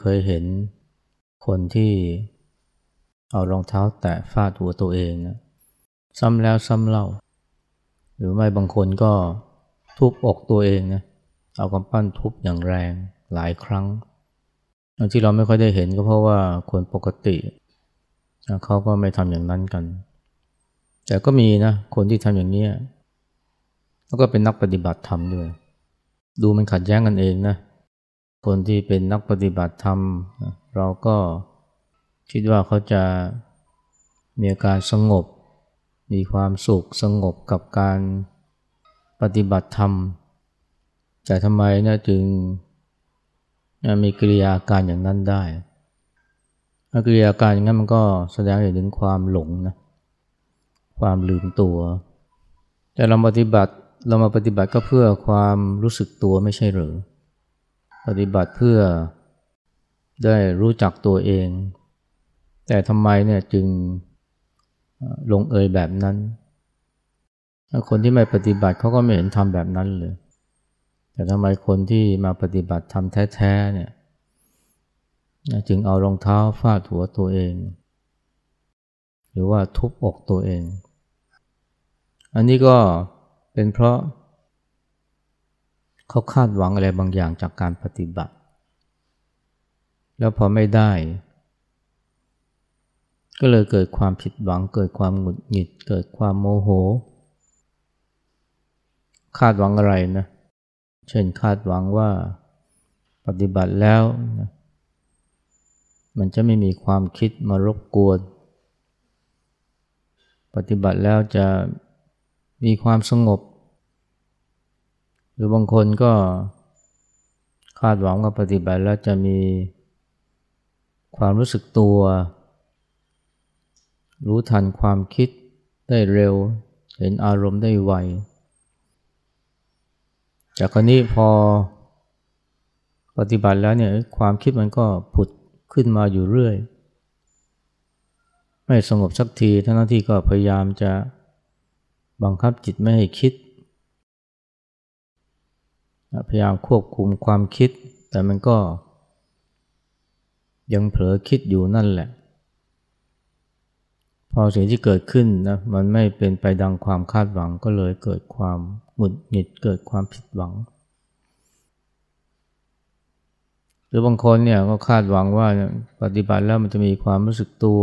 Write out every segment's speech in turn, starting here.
เคยเห็นคนที่เอารองเท้าแตะฟาดหัวตัวเองนะซ้ำแล้วซ้ำเล่า หรือไม่บางคนก็ทุบอกตัวเองนะเอากำปั้นทุบอย่างแรงหลายครั้งที่เราไม่ค่อยได้เห็นก็เพราะว่าคนปกติเขาก็ไม่ทำอย่างนั้นกัน แต่ก็มีนะคนที่ทำอย่างนี้แล้วก็เป็นนักปฏิบัติธรรมด้วย ดูมันขัดแย้งกันเองนะ คนที่เป็นนักปฏิบัติธรรม เราก็คิดว่าเขาจะมีอาการสงบ มีความสุขสงบกับการปฏิบัติธรรม แต่ทำไมนะจึงมีกิริยาการอย่างนั้นได้กิริยาการอย่างนั้นมันก็แสดงให้ถึงความหลงนะความลืมตัว แต่เราปฏิบัติเรามาปฏิบัติก็เพื่อความรู้สึกตัวไม่ใช่หรือ ปฏิบัติเพื่อได้รู้จักตัวเอง แต่ทำไมเนี่ยจึงลงเอยแบบนั้น คนที่ไม่ปฏิบัติเขาก็ไม่เห็นทำแบบนั้นเลย แต่ทำไมคนที่มาปฏิบัติทำแท้ๆเนี่ยจึงเอารองเท้าฟาดหัวตัวเอง หรือว่าทุบอกตัวเอง อันนี้ก็เป็นเพราะ เขาคาดหวังอะไรบางอย่างจากการปฏิบัติ แล้วพอไม่ได้ ก็เลยเกิดความผิดหวัง เกิดความหงุดหงิด เกิดความโมโห คาดหวังอะไรนะ เช่นคาดหวังว่าปฏิบัติแล้วนะมันจะไม่มีความคิดมารบกวน ปฏิบัติแล้วจะมีความสงบ หรือบางคนก็คาดหวังว่าปฏิบัติแล้วจะมีความรู้สึกตัว รู้ทันความคิดได้เร็ว เห็นอารมณ์ได้ไว จากคนี้พอปฏิบัติแล้วเนี่ยความคิดมันก็ผุดขึ้นมาอยู่เรื่อย ไม่สงบสักทีทั้งที่ก็พยายามจะบังคับจิตไม่ให้คิด พยายามควบคุมความคิด แต่มันก็ ยังเผลอคิดอยู่นั่นแหละ พอสิ่งที่เกิดขึ้นนะมันไม่เป็นไปดังความคาดหวังก็เลยเกิดความหงุดหงิดเกิดความผิดหวัง หรือบางคนเนี่ยก็คาดหวังว่าปฏิบัติแล้วมันจะมีความรู้สึกตัว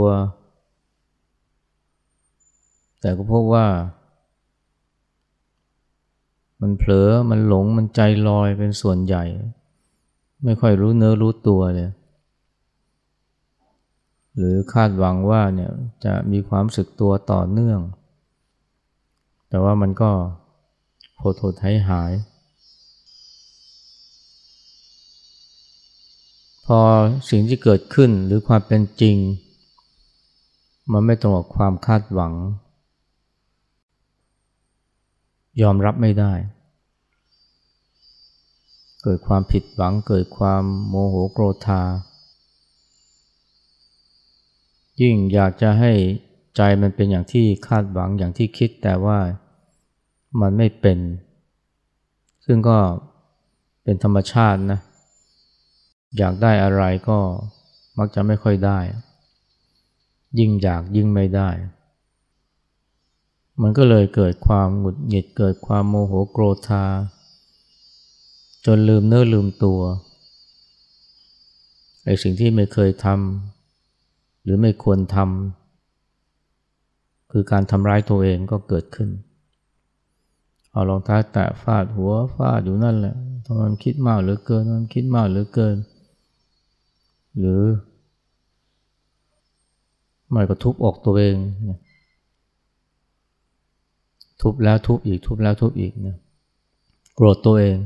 แต่ก็พบว่า มันเผลอมันหลงมันใจลอยเป็นส่วนใหญ่ ไม่ค่อยรู้เนื้อรู้ตัวเลยหรือคาดหวังว่าเนี่ยจะมีความสึกตัวต่อเนื่อง แต่ว่ามันก็โผล่โถไทหาย พอสิ่งที่เกิดขึ้นหรือความเป็นจริง มันไม่ตรงกับความคาดหวัง ยอมรับไม่ได้ เกิดความผิดหวังเกิดความโมโหโกรธา ยิ่งอยากจะให้ใจมันเป็นอย่างที่คาดหวังอย่างที่คิดแต่ว่ามันไม่เป็น ซึ่งก็เป็นธรรมชาตินะ อยากได้อะไรก็มักจะไม่ค่อยได้ ยิ่งอยากยิ่งไม่ได้ มันก็เลยเกิดความหงุดหงิดเกิดความโมโหโกรธา จนลืมเนื้อลืมตัวไอ้สิ่งที่ไม่เคยทำหรือไม่ควรทำคือการทำร้ายตัวเองก็เกิดขึ้น เอารองเท้าแตะฟาดหัวฟาดอยู่นั่นแหละทำไมมันคิดมากเหลือเกินมันคิดมากเหลือเกิน หรือไม่ก็ทุบอกตัวเองนะทุบแล้วทุบอีกทุบแล้วทุบอีกนะโกรธตัวเอง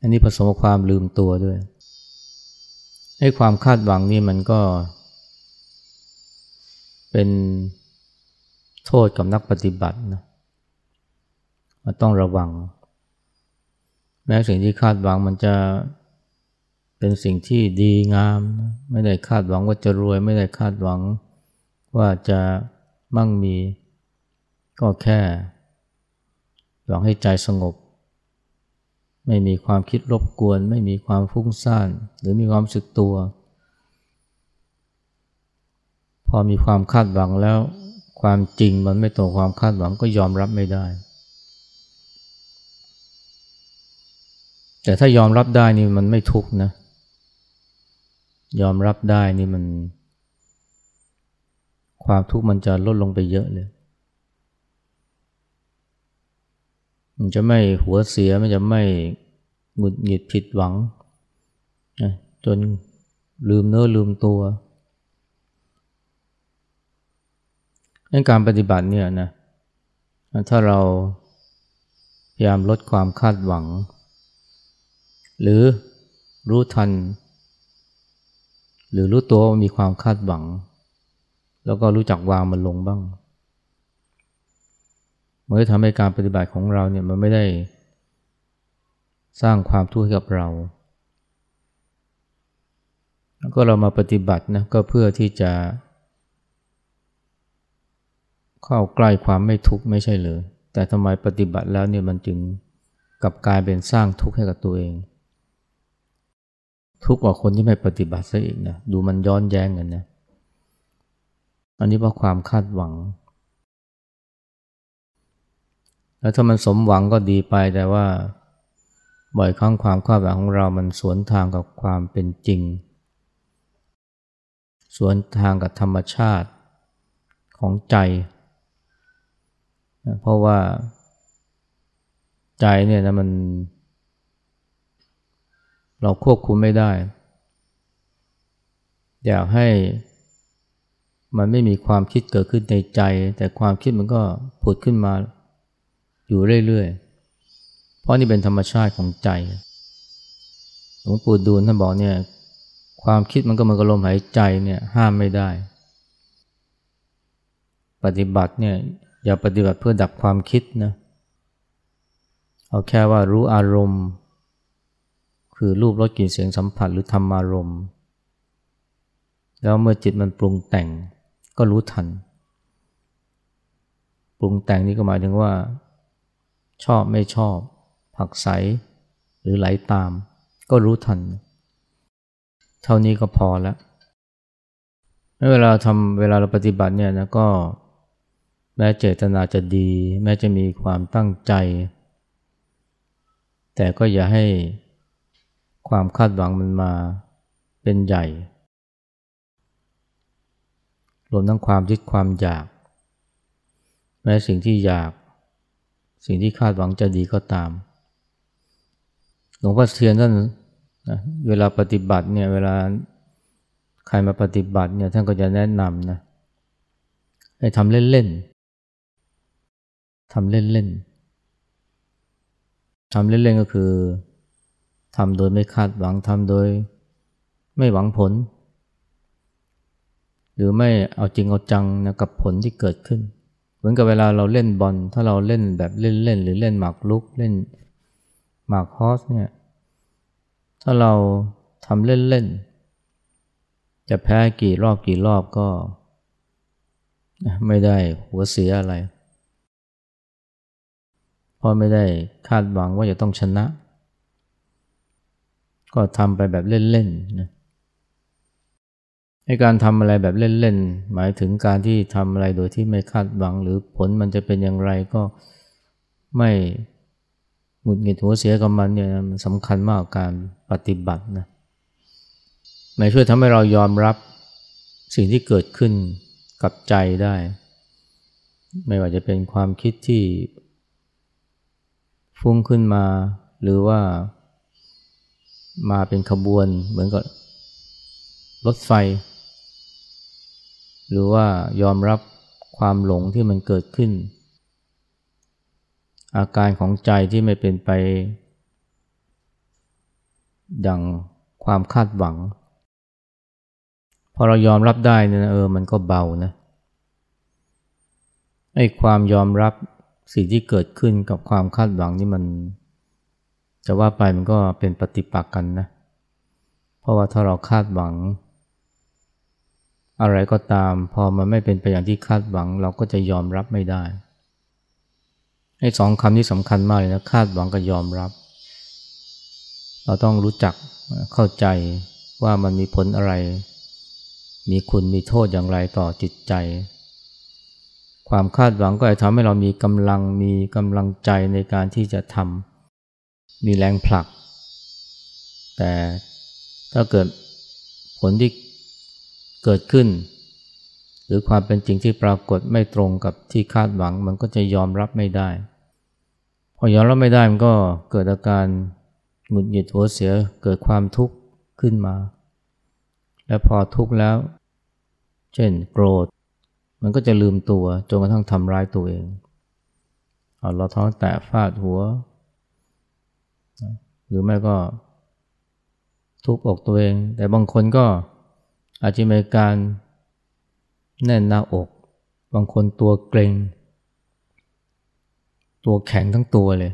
อันนี้ผสมกับความลืมตัวด้วยให้ความคาดหวังนี่มันก็ เป็นโทษกับนักปฏิบัตินะมันต้องระวัง แม้สิ่งที่คาดหวังมันจะเป็นสิ่งที่ดีงาม ไม่ได้คาดหวังว่าจะรวย ไม่ได้คาดหวังว่าจะมั่งมี ก็แค่ หวังให้ใจสงบ ไม่มีความคิดรบกวน ไม่มีความฟุ้งซ่าน หรือมีความสึกตัว พอมีความคาดหวังแล้ว ความจริงมันไม่ตรงความคาดหวังก็ยอมรับไม่ได้ แต่ถ้ายอมรับได้นี่มันไม่ทุกนะ ยอมรับได้นี่มัน ความทุกข์มันจะลดลงไปเยอะเลย มันจะไม่หัวเสียมันจะไม่หงุดหงิดผิดหวังจนลืมเนื้อลืมตัวในการปฏิบัติเนี่ยนะถ้าเราพยายามลดความคาดหวัง หรือรู้ทัน หรือรู้ตัวว่ามีความคาดหวัง แล้วก็รู้จักวางมันลงบ้าง มันจะทำให้การปฏิบัติของเราเนี่ยมันไม่ได้สร้างความทุกข์ให้กับเราแล้วก็เรามาปฏิบัตินะก็เพื่อที่จะ เข้าใกล้ความไม่ทุกข์ไม่ใช่เลยแต่ทำไมปฏิบัติแล้วเนี่ยมันจึงกลับกลายเป็นสร้างทุกข์ให้กับตัวเอง ทุกข์กว่าคนที่ไม่ปฏิบัติซะอีกนะดูมันย้อนแย้งกันนะอันนี้เพราะความคาดหวัง แล้วถ้ามันสมหวังก็ดีไปแต่ว่า บ่อยครั้งความคาดหวังของเรามันสวนทางกับความเป็นจริง สวนทางกับธรรมชาติของใจ เพราะว่าใจเนี่ยนะมัน เราควบคุมไม่ได้ อยากให้มันไม่มีความคิดเกิดขึ้นในใจ แต่ความคิดมันก็ผุดขึ้นมา อยู่เรื่อยๆ เพราะนี่เป็นธรรมชาติของใจ หลวงปู่ดูลท่านบอกเนี่ย ความคิดมันก็มันก็ลมหายใจเนี่ยห้ามไม่ได้ ปฏิบัติเนี่ยอย่าปฏิบัติเพื่อดับความคิดนะ เอาแค่ว่ารู้อารมณ์ คือรูปรสกลิ่นเสียงสัมผัสหรือธรรมารมณ์แล้วเมื่อจิตมันปรุงแต่งก็รู้ทัน ปรุงแต่งนี่ก็หมายถึงว่า ชอบไม่ชอบ ผักใส หรือไหลาตาม ก็รู้ทัน เท่านี้ก็พอแล้วเวลาทำเวลาเราปฏิบัติเนี่ยนะก็แม้เจตนาจะดี แม้จะมีความตั้งใจ แต่ก็อย่าให้ความคาดหวังมันมาเป็นใหญ่ รวมทั้งความยึดความอยาก แม้สิ่งที่อยาก สิ่งที่คาดหวังจะดีก็ตาม หลวงพ่อเทียนท่านนะเวลาปฏิบัติเนี่ยเวลาใครมาปฏิบัติเนี่ยท่านก็จะแนะนำนะให้ทำเล่นๆทำเล่นๆทำเล่นๆก็คือทำโดยไม่คาดหวังทำโดยไม่หวังผล หรือไม่เอาจริงเอาจังนะกับผลที่เกิดขึ้น เหมือนกับเวลาเราเล่นบอล ถ้าเราเล่นแบบเล่นๆหรือเล่นหมากลุกเล่นหมากฮอสเนี่ย ถ้าเราทำเล่นๆจะแพ้กี่รอบกี่รอบก็ ไม่ได้หัวเสียอะไรเพราะไม่ได้คาดหวังว่าจะต้องชนะ ก็ทำไปแบบเล่นๆนะ ให้การทำอะไรแบบเล่นๆ หมายถึงการที่ทำอะไรโดยที่ไม่คาดหวัง หรือผลมันจะเป็นอย่างไรก็ไม่หงุดหงิดหัวเสียกับมันเนี่ยมันสำคัญมากการปฏิบัตินะม่ช่วยทำให้เรายอมรับสิ่งที่เกิดขึ้นกับใจได้ ไม่ว่าจะเป็นความคิดที่ฟุ้งขึ้นมา หรือว่ามาเป็นขบวนเหมือนกับรถไฟ หรือว่ายอมรับความหลงที่มันเกิดขึ้น อาการของใจที่ไม่เป็นไป ดังความคาดหวัง พอเรายอมรับได้เนี่ยเออมันก็เบานะไอ้ความยอมรับสิ่งที่เกิดขึ้นกับความคาดหวังนี่มัน จะว่าไปมันก็เป็นปฏิปักษ์กันนะ เพราะว่าถ้าเราคาดหวัง อะไรก็ตามพอมันไม่เป็นไปอย่างที่คาดหวัง เราก็จะยอมรับไม่ได้ไอ้สองคำนี้สำคัญมากเลยนะคาดหวังกับยอมรับ เราต้องรู้จักเข้าใจว่ามันมีผลอะไร มีคุณมีโทษอย่างไรต่อจิตใจ ความคาดหวังก็จะทำให้เรามีกำลังมีกำลังใจในการที่จะทำมีแรงผลัก แต่ถ้าเกิดผลที่ เกิดขึ้น หรือความเป็นจริงที่ปรากฏไม่ตรงกับที่คาดหวัง มันก็จะยอมรับไม่ได้ พอยอมรับไม่ได้มันก็เกิดอาการหงุดหงิดหัวเสียเกิดความทุกข์ขึ้นมา และพอทุกข์แล้ว เช่นโกรธ มันก็จะลืมตัวจนกระทั่งทำร้ายตัวเองเอาเราท้องแตะฟาดหัว หรือไม่ก็ทุบอกตัวเอง แต่บางคนก็ อาจจะมีการแน่นหน้าอก บางคนตัวเกรงตัวแข็งทั้งตัวเลย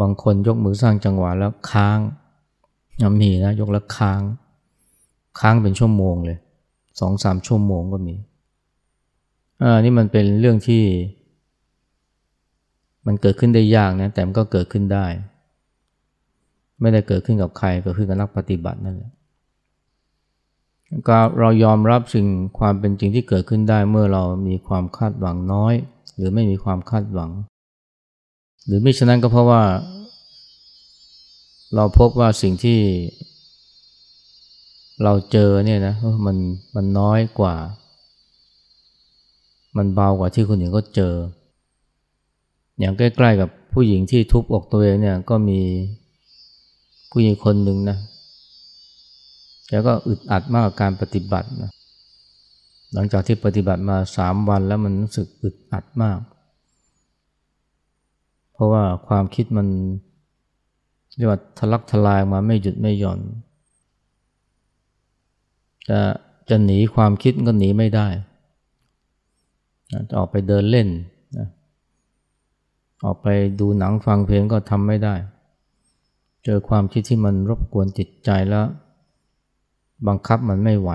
บางคนยกมือสร้างจังหวะแล้วค้างยังมีนะยกแล้วค้าง ค้างเป็นชั่วโมงเลยสองสามชั่วโมงก็มีอ่านี่มันเป็นเรื่องที่ มันเกิดขึ้นได้ยากนะ แต่มันก็เกิดขึ้นได้ ไม่ได้เกิดขึ้นกับใครเกิดขึ้นกับนักปฏิบัตินั่นแหละ ก็เรายอมรับสิ่งความเป็นจริงที่เกิดขึ้นได้เมื่อเรามีความคาดหวังน้อย หรือไม่มีความคาดหวัง หรือไม่ฉะนั้นก็เพราะว่า เราพบว่าสิ่งที่ เราเจอเนี่ยนะมันมันน้อยกว่า มันเบากว่าที่คนอื่นก็เจอ อย่างใกล้ ๆ กับผู้หญิงที่ทุบอกตัวเองเนี่ยก็มีผู้หญิงคนหนึ่งนะ แล้วก็อึดอัดมากกับการปฏิบัตินะหลังจากที่ปฏิบัติมาสามวันแล้วมันรู้สึกอึดอัดมาก เพราะว่าความคิดมันเรียกว่าทะลักทลายมาไม่หยุดไม่หย่อน จะจะหนีความคิดก็หนีไม่ได้จะออกไปเดินเล่นนะออกไปดูหนังฟังเพลงก็ทำไม่ได้ เจอความคิดที่มันรบกวนจิตใจแล้ว บังคับมันไม่ไหว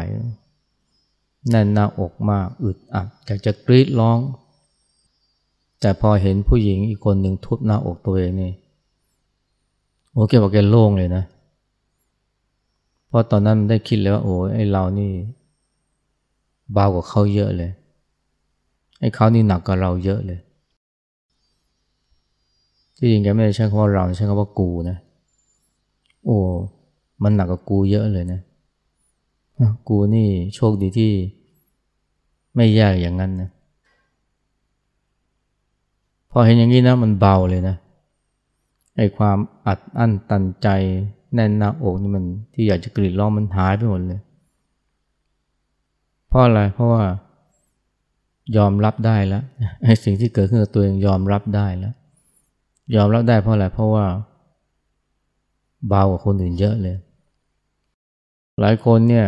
แน่นหน้าอกมากอึดอัดอยากจะกรีดร้อง แต่พอเห็นผู้หญิงอีกคนหนึ่งทุบหน้าอกตัวเองนี่โอ้แกบอกแกโล่งเลยนะ เพราะตอนนั้นได้คิดเลยว่าโอ้ไอเรานี่เบากว่าเขาเยอะเลย ไอ้เขานี่หนักกว่าเราเยอะเลย ที่จริงแกไม่ได้ใช้คำว่าเราใช้คำว่ากูนะ โอ้ มันหนักกว่ากูเยอะเลยนะ กูนี่โชคดีที่ไม่แย่อย่างนั้นนะพอเห็นอย่างนี้นะมันเบาเลยนะไอ้ความอัดอั้นตันใจแน่นหน้าอกนี่มันที่อยากจะกรีดร้องมันหายไปหมดเลยเพราะอะไรเพราะว่ายอมรับได้แล้วไอ้สิ่งที่เกิดขึ้นกับตัวเองยอมรับได้แล้ว ยอมรับได้เพราะอะไรเพราะว่าเบากว่าคนอื่นเยอะเลย หลายคนเนี่ย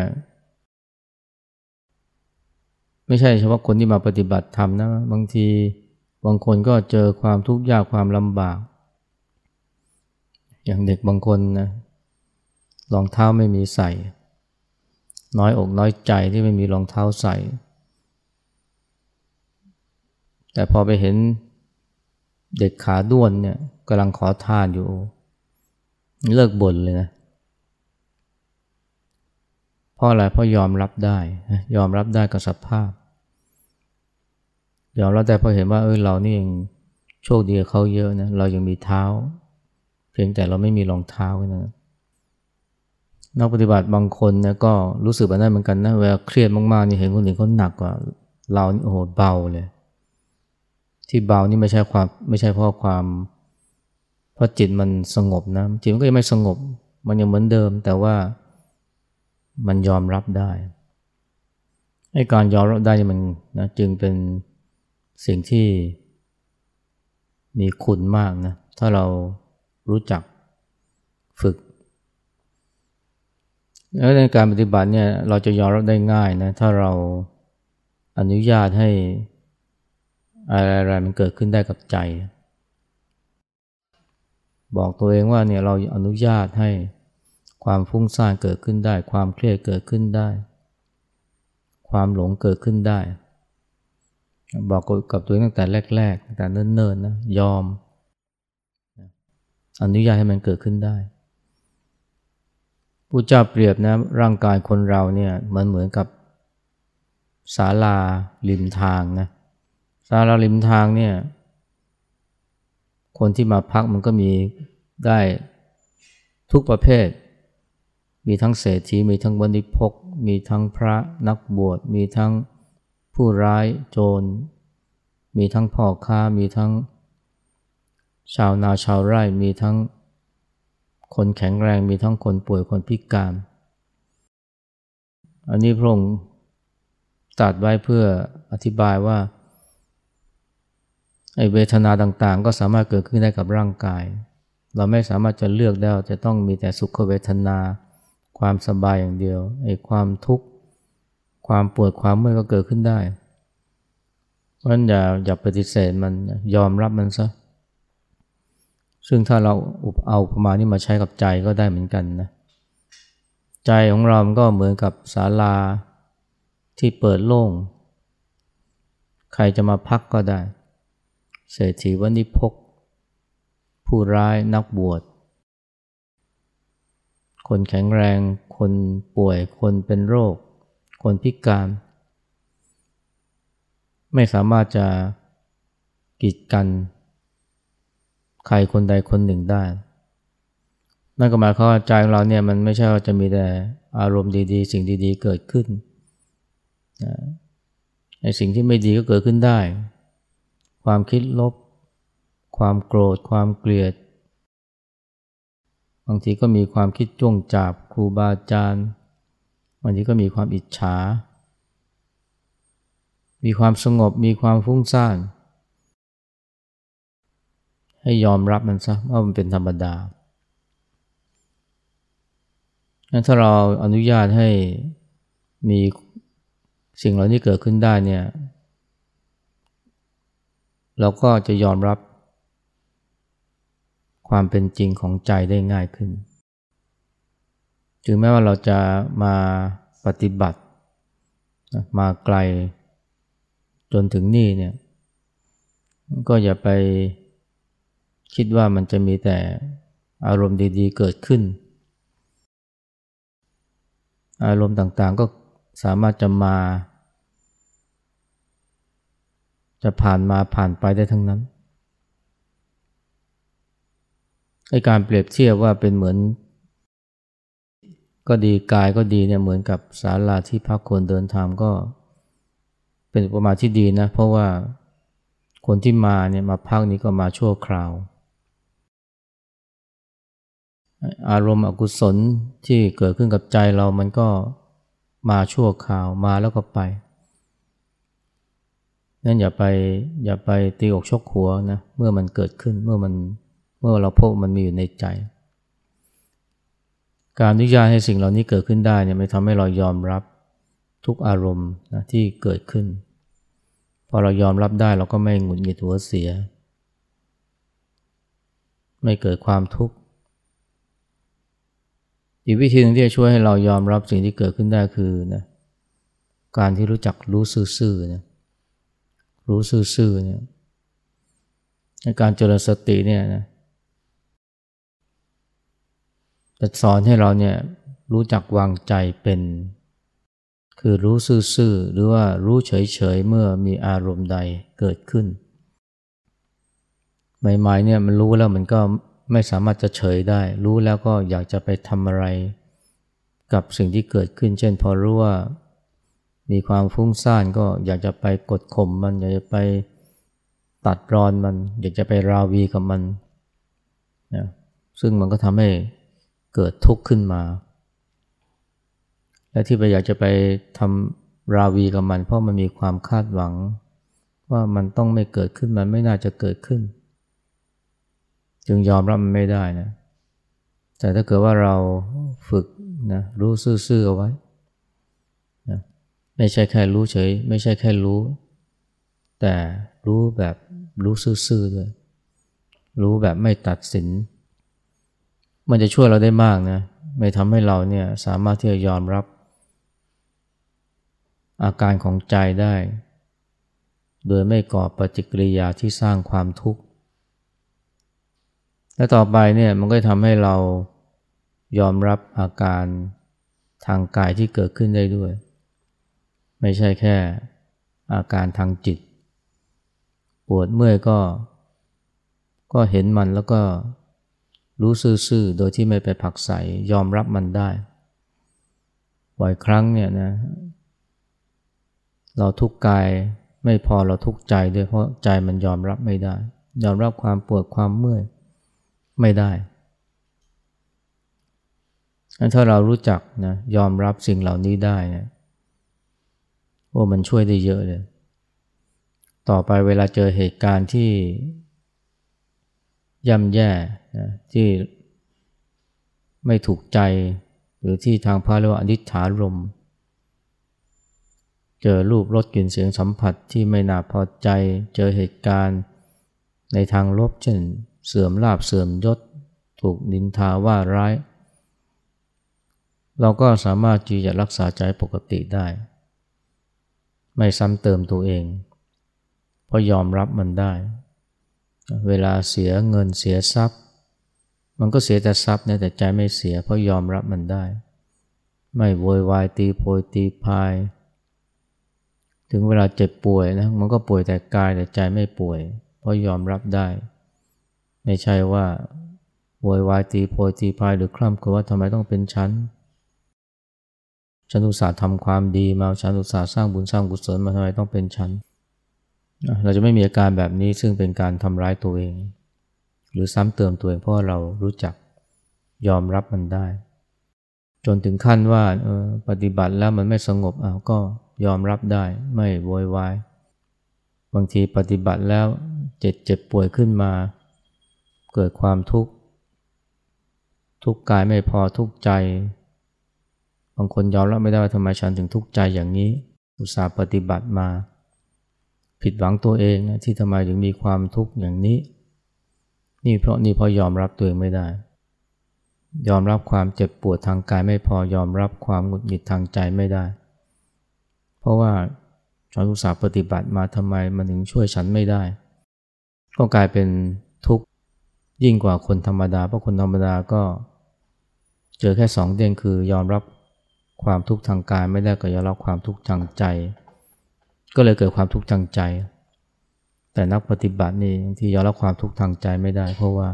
ไม่ใช่เฉพาะคนที่มาปฏิบัติธรรมนะ บางทีบางคนก็เจอความทุกข์ยากความลำบาก อย่างเด็กบางคนนะรองเท้าไม่มีใส่ น้อยอกน้อยใจที่ไม่มีรองเท้าใส่ แต่พอไปเห็นเด็กขาด้วนเนี่ยกำลังขอทานอยู่ เลิกบ่นเลยนะ เพราะอะไรเพราะยอมรับได้ ยอมรับได้กับสภาพ ยอมรับได้เพราะเห็นว่าเออเรานี่ยังโชคดีกับเขาเยอะนะเรายังมีเท้า เพียงแต่เราไม่มีรองเท้านะนักปฏิบัติบางคนนะก็รู้สึกแบบนั้นเหมือนกันนะเวลาเครียดมากๆนี่เห็นคนอื่นเขาหนักกว่า เรานี่โอ้โหเบาเลย ที่เบานี่ไม่ใช่ความไม่ใช่เพราะความเพราะจิตมันสงบนะจิตมันก็ยังไม่สงบ มันยังเหมือนเดิม แต่ว่า มันยอมรับได้ไอ้การยอมรับได้มันนะจึงเป็นสิ่งที่มีคุณมากนะถ้าเรารู้จักฝึก แล้วในการปฏิบัติเนี่ยเราจะยอมรับได้ง่ายนะถ้าเราอนุญาตให้อะไรๆมันเกิดขึ้นได้กับใจ บอกตัวเองว่าเนี่ยเราอนุญาตให้ ความฟุ้งซ่านเกิดขึ้นได้ ความเครียดเกิดขึ้นได้ ความหลงเกิดขึ้นได้ บอกกับตัวเองตั้งแต่แรกๆตั้งแต่เนิ่นๆนะยอมอนุญาตให้มันเกิดขึ้นได้ผู้เจ้าเปรียบนะร่างกายคนเราเนี่ยมันเหมือนกับศาลาริมทางนะศาลาริมทางเนี่ยคนที่มาพักมันก็มีได้ทุกประเภท มีทั้งเศรษฐีมีทั้งบริพก มีทั้งพระนักบวช มีทั้งผู้ร้ายโจร มีทั้งพ่อค้า มีทั้ง ชาวนาชาวไร่ มีทั้งคนแข็งแรง มีทั้งคนป่วยคนพิการ อันนี้พระองค์ตัดไว้เพื่ออธิบายว่าไอเวทนาต่างๆ ก็สามารถเกิดขึ้นได้กับร่างกาย เราไม่สามารถจะเลือกได้จะต้องมีแต่สุขเวทนา ความสบายอย่างเดียวไอ้ความทุกข์ความปวดความเมื่อยก็เกิดขึ้นได้ เพราะฉะนั้นอย่าอย่าปฏิเสธมันยอมรับมันซะซึ่งถ้าเราเอาประมาณนี้มาใช้กับใจก็ได้เหมือนกันนะใจของเราก็เหมือนกับศาลาที่เปิดโล่ง ใครจะมาพักก็ได้ เศรษฐีวันิพก ผู้ร้ายนักบวช คนแข็งแรง คนป่วย คนเป็นโรค คนพิการ ไม่สามารถจะกีดกัน ใครคนใดคนหนึ่งได้ นั่นก็หมายความว่าใจของเราเนี่ยมันไม่ใช่ว่าจะมีแต่อารมณ์ดีๆ สิ่งดีๆ เกิดขึ้นในสิ่งที่ไม่ดีก็เกิดขึ้นได้ ความคิดลบ ความโกรธ ความเกลียด บางทีก็มีความคิดจ้วงจับครูบาอาจารย์บางทีก็มีความอิจฉา มีความสงบมีความฟุ้งซ่าน ให้ยอมรับมันซะว่ามันเป็นธรรมดางั้นถ้าเราอนุญาตให้มีสิ่งเหล่านี้เกิดขึ้นได้เนี่ย เราก็จะยอมรับ ความเป็นจริงของใจได้ง่ายขึ้น ถึงแม้ว่าเราจะมาปฏิบัติมาไกลจนถึงนี่เนี่ย ก็อย่าไปคิดว่ามันจะมีแต่อารมณ์ดีๆเกิดขึ้น อารมณ์ต่างๆก็สามารถจะมา จะผ่านมาผ่านไปได้ทั้งนั้น ไอการเปรียบเทียบว่าเป็นเหมือน ก็ดีกายก็ดีเนี่ยเหมือนกับศาลาที่พักคนเดินทางก็ เป็นประมาณที่ดีนะ เพราะว่าคนที่มาเนี่ยมาพักนี้ก็มาชั่วคราว อารมณ์อกุศลที่เกิดขึ้นกับใจเรามันก็มาชั่วคราวมาแล้วก็ไปนั่นอย่าไปอย่าไปตีอกชกหัวนะเมื่อมันเกิดขึ้นเมื่อมัน เมื่อเราพบมันมีอยู่ในใจ การอนุญาตให้สิ่งเหล่านี้เกิดขึ้นได้เนี่ยไม่ทำให้เรายอมรับทุกอารมณ์นะที่เกิดขึ้น พอเรายอมรับได้เราก็ไม่หงุดหงิดหัวเสีย ไม่เกิดความทุกข์อีกวิธีหนึ่งที่จะช่วยให้เรายอมรับสิ่งที่เกิดขึ้นได้คือนะการที่รู้จักรู้ซื่อๆนะรู้ซื่อๆเนี่ยในการเจริญสติเนี่ยนะ จะสอนให้เราเนี่ยรู้จักวางใจเป็น คือรู้ซื่อๆหรือว่ารู้เฉยๆเมื่อมีอารมณ์ใดเกิดขึ้น ใหม่ๆเนี่ยมันรู้แล้วมันก็ไม่สามารถจะเฉยได้ รู้แล้วก็อยากจะไปทำอะไร กับสิ่งที่เกิดขึ้น เช่นพอรู้ว่า มีความฟุ้งซ่านก็อยากจะไปกดข่มมัน อยากจะไปตัดรอนมัน อยากจะไปราวีกับมันนะซึ่งมันก็ทำให้ เกิดทุกข์ขึ้นมา และที่ไปอยากจะไปทำราวีกับมันเพราะมันมีความคาดหวัง ว่ามันต้องไม่เกิดขึ้นมันไม่น่าจะเกิดขึ้น จึงยอมรับมันไม่ได้นะ แต่ถ้าเกิดว่าเราฝึกนะรู้ซื่อๆเอาไว้นะไม่ใช่แค่รู้เฉย ไม่ใช่แค่รู้ แต่รู้แบบรู้ซื่อๆด้วยรู้แบบไม่ตัดสิน มันจะช่วยเราได้มากนะไม่ทำให้เราเนี่ยสามารถที่จะยอมรับ อาการของใจได้ โดยไม่ก่อปฏิกิริยาที่สร้างความทุกข์ และต่อไปเนี่ยมันก็ทำให้เรายอมรับอาการทางกายที่เกิดขึ้นได้ด้วย ไม่ใช่แค่อาการทางจิต ปวดเมื่อยก็ ก็เห็นมันแล้วก็ รู้ซื่อๆ โดยที่ไม่ไปผักใสยอมรับมันได้ บ่อยครั้งเนี่ยนะ เราทุกข์กายไม่พอเราทุกข์ใจด้วยเพราะใจมันยอมรับไม่ได้ ยอมรับความปวดความเมื่อยไม่ได้ถ้าเรารู้จักนะยอมรับสิ่งเหล่านี้ได้นะโอ้มันช่วยได้เยอะเลย ต่อไปเวลาเจอเหตุการณ์ที่ ย่ำแย่นะที่ไม่ถูกใจ หรือที่ทางพระเรียกว่าอนิจฐารม เจอรูปรสกลิ่นเสียงสัมผัสที่ไม่น่าพอใจ เจอเหตุการณ์ในทางลบเช่น เสื่อมลาบเสื่อมยศ ถูกนินทาว่าร้าย เราก็สามารถที่จะรักษาใจปกติได้ ไม่ซ้ำเติมตัวเอง เพราะยอมรับมันได้ เวลาเสียเงินเสียทรัพย์ มันก็เสียแต่ทรัพย์นะแต่ใจไม่เสียเพราะยอมรับมันได้ ไม่โวยวายตีโพยตีพาย ถึงเวลาเจ็บป่วยนะมันก็ป่วยแต่กายแต่ใจไม่ป่วย เพราะยอมรับได้ ไม่ใช่ว่าโวยวายตีโพยตีพายหรือคร่ำคือว่าทำไมต้องเป็นฉันฉันอุตส่าห์ทำความดีมาฉันอุตส่าห์สร้างบุญสร้างกุศลมาทำไมต้องเป็นฉัน เราจะไม่มีอาการแบบนี้ซึ่งเป็นการทำร้ายตัวเอง หรือซ้ำเติมตัวเองเพราะเรารู้จักยอมรับมันได้ จนถึงขั้นว่าปฏิบัติแล้วมันไม่สงบอ้าวก็ยอมรับได้ไม่โวยวายบางทีปฏิบัติแล้วเจ็บเจ็บป่วยขึ้นมา เกิดความทุกข์ ทุกข์กายไม่พอทุกข์ใจ บางคนยอมรับไม่ได้ว่าทำไมฉันถึงทุกข์ใจอย่างนี้ อุตส่าห์ปฏิบัติมา ผิดหวังตัวเองนะที่ทำไมถึงมีความทุกข์อย่างนี้ นี่เพราะนี่เพราะยอมรับตัวเองไม่ได้ ยอมรับความเจ็บปวดทางกายไม่พอยอมรับความหงุดหงิดทางใจไม่ได้ เพราะว่าฉันอุตส่าห์ปฏิบัติมาทำไมมันถึงช่วยฉันไม่ได้ ก็กลายเป็นทุกข์ยิ่งกว่าคนธรรมดาเพราะคนธรรมดาก็เจอแค่สองเดือนคือยอมรับความทุกข์ทางกายไม่ได้ก็ยอมรับความทุกข์ทางใจ ก็เลยเกิดความทุกข์ทางใจ แต่นักปฏิบัตินี่ที่ยอมรับความทุกข์ทางใจไม่ได้ เพราะว่า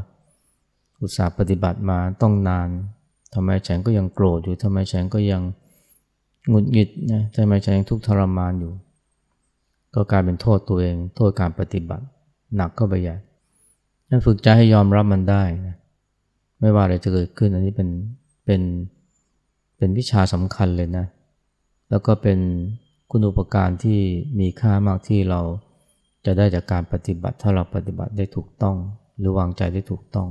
อุตสาห์ปฏิบัติมาต้องนานทำไมฉันก็ยังโกรธอยู่ทำไมฉันก็ยังหงุดหงิดนะทำไมฉันยังทุกข์ทรมานอยู่ ก็กลายเป็นโทษตัวเอง โทษการปฏิบัติ หนักก็ไปใหญ่นั่นฝึกใจให้ยอมรับมันได้นะไม่ว่าอะไรจะเกิดขึ้นอันนี้เป็นเป็นเป็นวิชาสำคัญเลยนะ แล้วก็เป็น คุณอุปการที่มีค่ามากที่เราจะได้จากการปฏิบัติ ถ้าเราปฏิบัติได้ถูกต้อง หรือวางใจได้ถูกต้อง